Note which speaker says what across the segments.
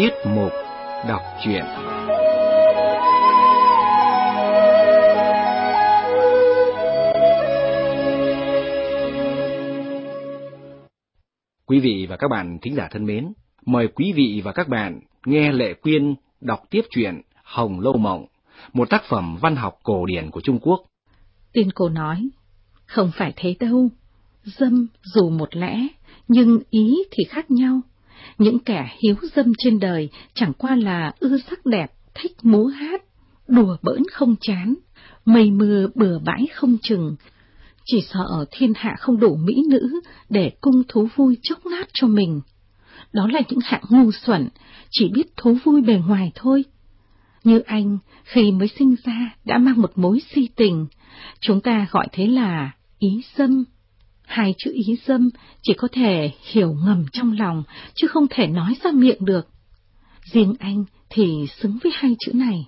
Speaker 1: Tiết mục đọc truyện. Quý vị và các bạn thính giả thân mến, mời quý vị và các bạn nghe Lệ Quyên đọc tiếp truyện Hồng Lâu Mộng, một tác phẩm văn học cổ điển của Trung Quốc.
Speaker 2: Tiên cô nói, không phải thế đâu, dâm dù một lẽ, nhưng ý thì khác nhau. Những kẻ hiếu dâm trên đời chẳng qua là ưa sắc đẹp, thích múa hát, đùa bỡn không chán, mây mưa bừa bãi không chừng. Chỉ sợ thiên hạ không đủ mỹ nữ để cung thú vui chốc nát cho mình. Đó là những hạng ngu xuẩn, chỉ biết thú vui bề ngoài thôi. Như anh, khi mới sinh ra đã mang một mối si tình, chúng ta gọi thế là ý dâm. Hai chữ ý dâm chỉ có thể hiểu ngầm trong lòng, chứ không thể nói ra miệng được. Riêng anh thì xứng với hai chữ này.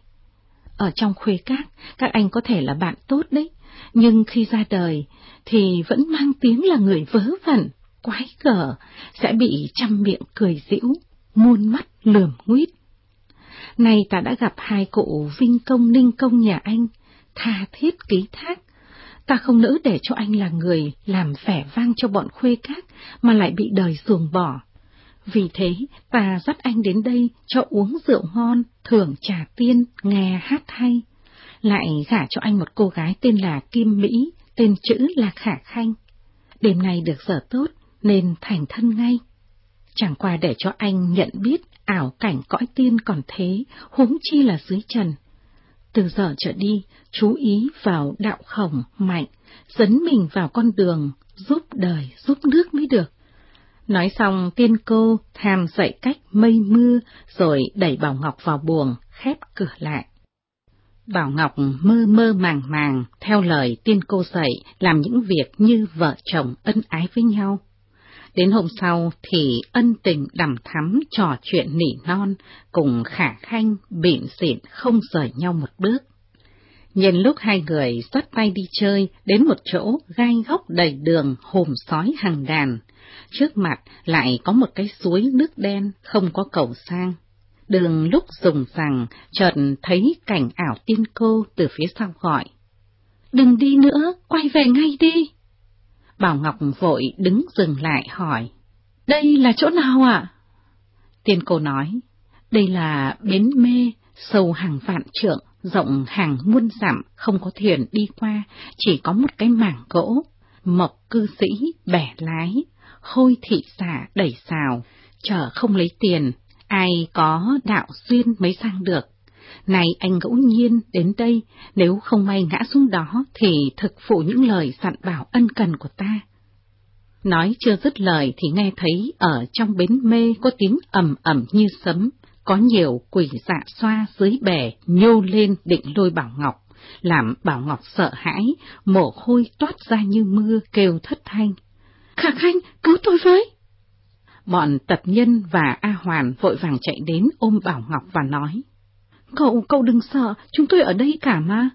Speaker 2: Ở trong khuê các, các anh có thể là bạn tốt đấy, nhưng khi ra đời thì vẫn mang tiếng là người vớ vẩn, quái gở, sẽ bị trăm miệng cười giễu, muôn mắt lườm nguyết. Nay ta đã gặp hai cụ Vinh Công Ninh Công nhà anh, tha thiết ký thác, ta không nỡ để cho anh là người làm vẻ vang cho bọn khuê các mà lại bị đời ruồng bỏ. Vì thế, ta dắt anh đến đây cho uống rượu ngon, thưởng trà tiên, nghe hát hay. Lại gả cho anh một cô gái tên là Kim Mỹ, tên chữ là Khả Khanh. Đêm nay được giờ tốt, nên thành thân ngay. Chẳng qua để cho anh nhận biết ảo cảnh cõi tiên còn thế, huống chi là dưới trần. Từ giờ trở đi, chú ý vào đạo khổng mạnh, dẫn mình vào con đường, giúp đời, giúp nước mới được. Nói xong tiên cô tham dạy cách mây mưa rồi đẩy Bảo Ngọc vào buồng, khép cửa lại. Bảo Ngọc mơ mơ màng màng, theo lời tiên cô dạy, làm những việc như vợ chồng ân ái với nhau. Đến hôm sau thì ân tình đầm thắm trò chuyện nỉ non, cùng khả khanh, bịn xịn không rời nhau một bước. Nhìn lúc hai người dắt tay đi chơi đến một chỗ gai góc đầy đường hùm sói hàng đàn, trước mặt lại có một cái suối nước đen không có cầu sang. Đường lúc dùng rằng chợt thấy cảnh ảo tiên cô từ phía sau gọi. Đừng đi nữa, quay về ngay đi. Bảo Ngọc vội đứng dừng lại hỏi. Đây là chỗ nào ạ? Tiên cô nói, đây là bến mê, sâu hàng vạn trượng, rộng hàng muôn dặm, không có thuyền đi qua, chỉ có một cái mảng gỗ. Mộc cư sĩ bẻ lái, hôi thị xả đẩy xào, chở không lấy tiền, ai có đạo duyên mới sang được. Này anh ngẫu nhiên đến đây, nếu không may ngã xuống đó thì thực phụ những lời dặn bảo ân cần của ta. Nói chưa dứt lời thì nghe thấy ở trong bến mê có tiếng ầm ầm như sấm, có nhiều quỷ dạ xoa dưới bè nhô lên định lôi Bảo Ngọc, làm Bảo Ngọc sợ hãi, mồ hôi toát ra như mưa kêu thất thanh. Khả Khanh, cứu tôi với! Bọn tập nhân và A Hoàn vội vàng chạy đến ôm Bảo Ngọc và nói. Cậu, cậu đừng sợ, chúng tôi ở đây cả mà.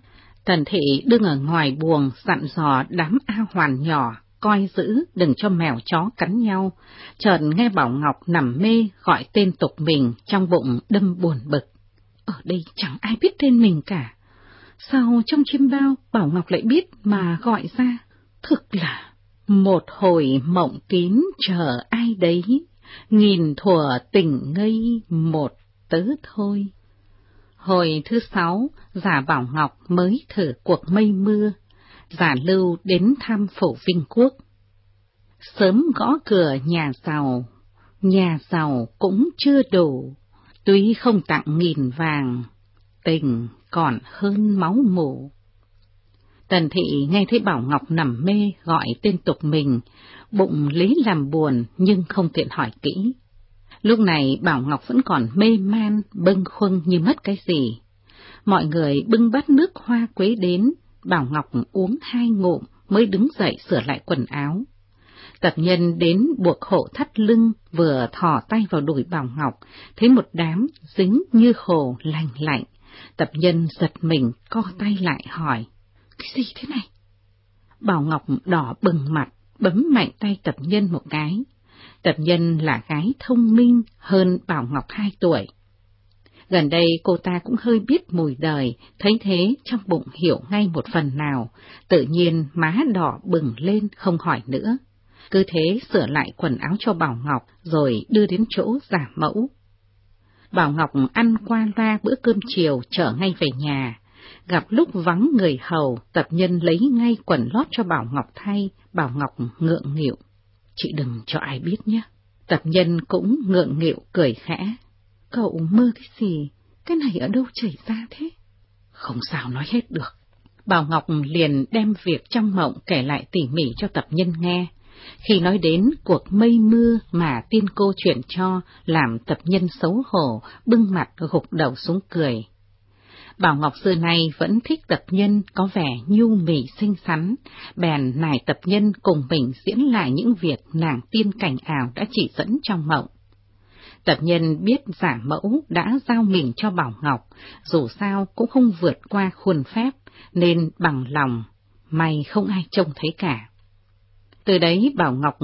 Speaker 2: Tần thị đứng ở ngoài buồng dặn dò đám A Hoàn nhỏ, coi giữ đừng cho mèo chó cắn nhau. Chợt nghe Bảo Ngọc nằm mê gọi tên tục mình trong bụng đâm buồn bực. Ở đây chẳng ai biết tên mình cả. Sao trong chim bao Bảo Ngọc lại biết mà gọi ra? Thực là một hồi mộng kín chờ ai đấy, nghìn thuở tình ngây một tớ thôi. Hồi thứ sáu, giả Bảo Ngọc mới thử cuộc mây mưa, giả lưu đến thăm phủ Vinh Quốc. Sớm gõ cửa nhà giàu, nhà giàu cũng chưa đủ, tuy không tặng nghìn vàng, tình còn hơn máu mủ. Tần thị nghe thấy Bảo Ngọc nằm mê gọi tên tục mình, bụng lý làm buồn nhưng không tiện hỏi kỹ. Lúc này Bảo Ngọc vẫn còn mê man, bâng khuâng như mất cái gì. Mọi người bưng bát nước hoa quế đến, Bảo Ngọc uống hai ngụm mới đứng dậy sửa lại quần áo. Tập nhân đến buộc hộ thắt lưng, vừa thò tay vào đùi Bảo Ngọc, thấy một đám dính như hồ lành lạnh. Tập nhân giật mình, co tay lại hỏi, cái gì thế này? Bảo Ngọc đỏ bừng mặt, bấm mạnh tay tập nhân một cái. Tập nhân là gái thông minh hơn Bảo Ngọc hai tuổi. Gần đây cô ta cũng hơi biết mùi đời, thấy thế trong bụng hiểu ngay một phần nào, tự nhiên má đỏ bừng lên không hỏi nữa. Cứ thế sửa lại quần áo cho Bảo Ngọc rồi đưa đến chỗ giả mẫu. Bảo Ngọc ăn qua loa bữa cơm chiều trở ngay về nhà. Gặp lúc vắng người hầu, tập nhân lấy ngay quần lót cho Bảo Ngọc thay, Bảo Ngọc ngượng nghịu. Chị đừng cho ai biết nhé. Tập nhân cũng ngượng nghịu cười khẽ. Cậu mơ cái gì? Cái này ở đâu chảy ra thế? Không sao nói hết được. Bảo Ngọc liền đem việc trong mộng kể lại tỉ mỉ cho tập nhân nghe. Khi nói đến cuộc mây mưa mà tiên cô chuyện cho, làm tập nhân xấu hổ, bưng mặt gục đầu xuống cười. Bảo Ngọc xưa nay vẫn thích tập nhân có vẻ nhu mì xinh xắn, bèn nài tập nhân cùng mình diễn lại những việc nàng tiên cảnh ảo đã chỉ dẫn trong mộng. Tập nhân biết giả mẫu đã giao mình cho Bảo Ngọc, dù sao cũng không vượt qua khuôn phép, nên bằng lòng, may không ai trông thấy cả. Từ đấy Bảo Ngọc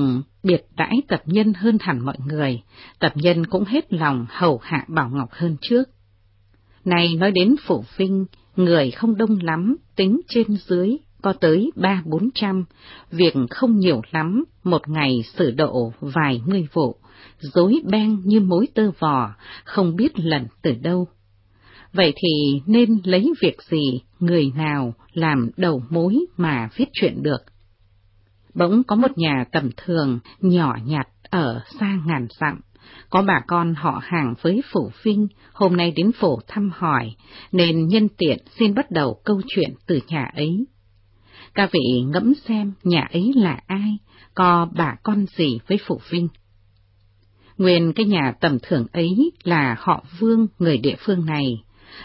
Speaker 2: biệt đãi tập nhân hơn hẳn mọi người, tập nhân cũng hết lòng hầu hạ Bảo Ngọc hơn trước. Này nói đến phủ vinh, người không đông lắm, tính trên dưới, có tới ba bốn trăm, việc không nhiều lắm, một ngày xử độ vài người vụ, dối beng như mối tơ vò, không biết lần từ đâu. Vậy thì nên lấy việc gì, người nào làm đầu mối mà viết chuyện được? Bỗng có một nhà tầm thường, nhỏ nhặt, ở xa ngàn dặm. Có bà con họ hàng với phủ vinh, hôm nay đến phủ thăm hỏi, nên nhân tiện xin bắt đầu câu chuyện từ nhà ấy. Các vị ngẫm xem nhà ấy là ai, có bà con gì với phủ vinh. Nguyên cái nhà tầm thường ấy là họ Vương người địa phương này.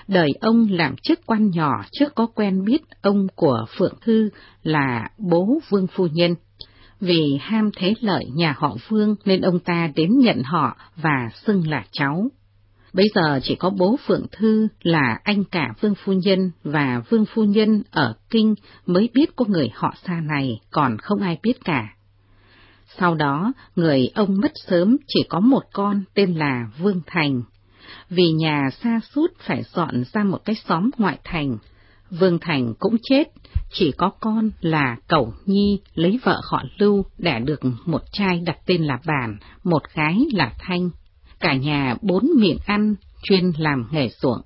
Speaker 2: Đời ông làm chức quan nhỏ trước có quen biết ông của Phượng Thư là bố Vương Phu Nhân. Vì ham thế lợi nhà họ Vương nên ông ta đến nhận họ và xưng là cháu. Bây giờ chỉ có bố Phượng Thư là anh cả Vương Phu Nhân và Vương Phu Nhân ở Kinh mới biết có người họ xa này, còn không ai biết cả. Sau đó, người ông mất sớm chỉ có một con tên là Vương Thành. Vì nhà xa sút phải dọn ra một cái xóm ngoại thành. Vương Thành cũng chết, chỉ có con là Cẩu Nhi lấy vợ họ Lưu đẻ được một trai đặt tên là Bản, một gái là Thanh. Cả nhà bốn miệng ăn, chuyên làm nghề ruộng.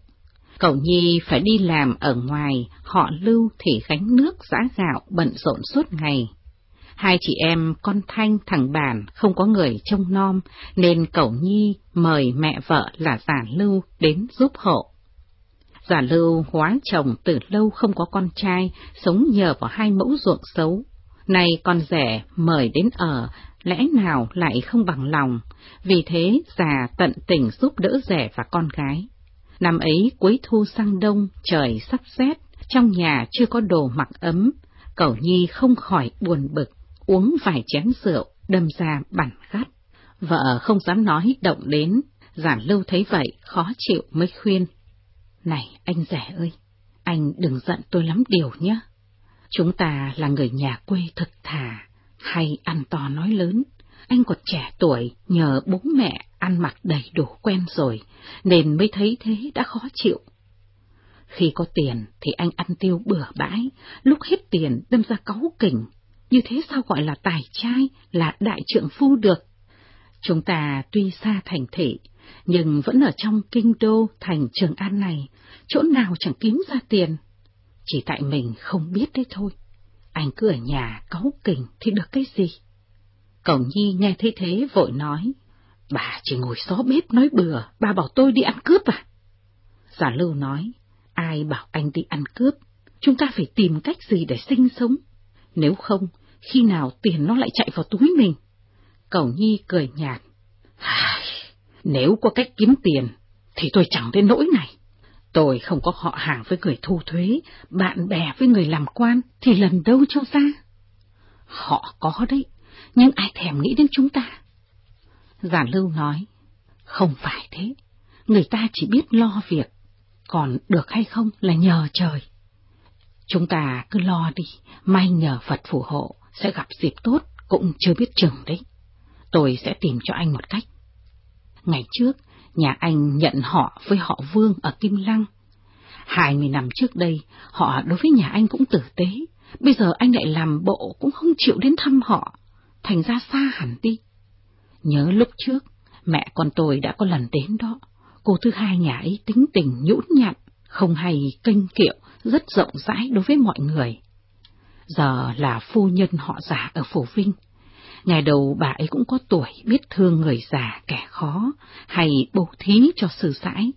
Speaker 2: Cậu Nhi phải đi làm ở ngoài, họ Lưu thì gánh nước giã gạo bận rộn suốt ngày. Hai chị em con Thanh thằng Bản không có người trông nom, nên cậu Nhi mời mẹ vợ là Giả Lưu đến giúp hộ. Giả Lưu hóa chồng từ lâu không có con trai, sống nhờ vào hai mẫu ruộng xấu. Nay con rẻ mời đến ở, lẽ nào lại không bằng lòng, vì thế già tận tình giúp đỡ rẻ và con gái. Năm ấy cuối thu sang đông, trời sắp rét, trong nhà chưa có đồ mặc ấm, cậu Nhi không khỏi buồn bực, uống vài chén rượu, đâm ra bản gắt. Vợ không dám nói động đến, giản lưu thấy vậy, khó chịu mới khuyên. Này anh rẻ ơi, anh đừng giận tôi lắm điều nhé. Chúng ta là người nhà quê thật thà, hay ăn to nói lớn. Anh còn trẻ tuổi, nhờ bố mẹ ăn mặc đầy đủ quen rồi, nên mới thấy thế đã khó chịu. Khi có tiền thì anh ăn tiêu bừa bãi, lúc hết tiền đâm ra cáu kỉnh, như thế sao gọi là tài trai, là đại trượng phu được? Chúng ta tuy xa thành thị, nhưng vẫn ở trong kinh đô thành Trường An này, chỗ nào chẳng kiếm ra tiền. Chỉ tại mình không biết đấy thôi. Anh cứ ở nhà cáu kỉnh thì được cái gì? Cổng Nhi nghe thấy thế vội nói, bà chỉ ngồi xó bếp nói bừa, bà bảo tôi đi ăn cướp à? Giả lưu nói, ai bảo anh đi ăn cướp, chúng ta phải tìm cách gì để sinh sống. Nếu không, khi nào tiền nó lại chạy vào túi mình. Cầu Nhi cười nhạt. Nếu có cách kiếm tiền, thì tôi chẳng đến nỗi này. Tôi không có họ hàng với người thu thuế, bạn bè với người làm quan, thì lần đâu cho ra. Họ có đấy, nhưng ai thèm nghĩ đến chúng ta. Giản Lưu nói, không phải thế, người ta chỉ biết lo việc, còn được hay không là nhờ trời. Chúng ta cứ lo đi, may nhờ Phật phù hộ, sẽ gặp dịp tốt cũng chưa biết chừng đấy. tôi sẽ tìm cho anh một cách. Ngày trước, nhà anh nhận họ với họ Vương ở Kim Lăng. Hai mươi năm trước đây, họ đối với nhà anh cũng tử tế. Bây giờ anh lại làm bộ cũng không chịu đến thăm họ, thành ra xa hẳn đi. Nhớ lúc trước, mẹ con tôi đã có lần đến đó. Cô thứ hai nhà ấy tính tình nhũn nhặn, không hay kênh kiệu, rất rộng rãi đối với mọi người. Giờ là phu nhân họ giả ở Phổ Vinh. Ngày đầu bà ấy cũng có tuổi biết thương người già kẻ khó, hay bố thí cho sư sãi.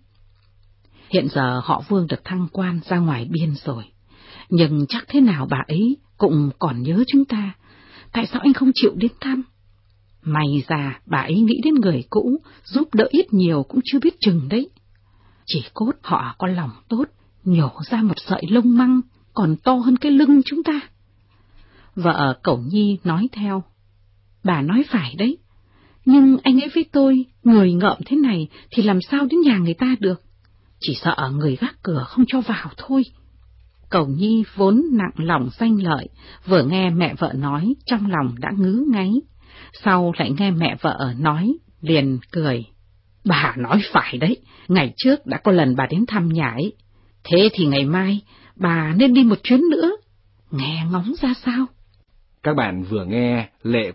Speaker 2: Hiện giờ họ vương được thăng quan ra ngoài biên rồi, nhưng chắc thế nào bà ấy cũng còn nhớ chúng ta, tại sao anh không chịu đến thăm? May ra bà ấy nghĩ đến người cũ, giúp đỡ ít nhiều cũng chưa biết chừng đấy. Chỉ cốt họ có lòng tốt, nhổ ra một sợi lông măng, còn to hơn cái lưng chúng ta. Vợ Cẩu Nhi nói theo. Bà nói phải đấy, nhưng anh ấy với tôi, người ngợm thế này thì làm sao đến nhà người ta được? Chỉ sợ người gác cửa không cho vào thôi. Cầu Nhi vốn nặng lòng danh lợi, vừa nghe mẹ vợ nói trong lòng đã ngứ ngáy, sau lại nghe mẹ vợ nói, liền cười. Bà nói phải đấy, ngày trước đã có lần bà đến thăm nhà ấy. Thế thì ngày mai, bà nên đi một chuyến nữa. Nghe ngóng ra sao?
Speaker 1: Các bạn vừa nghe Lệ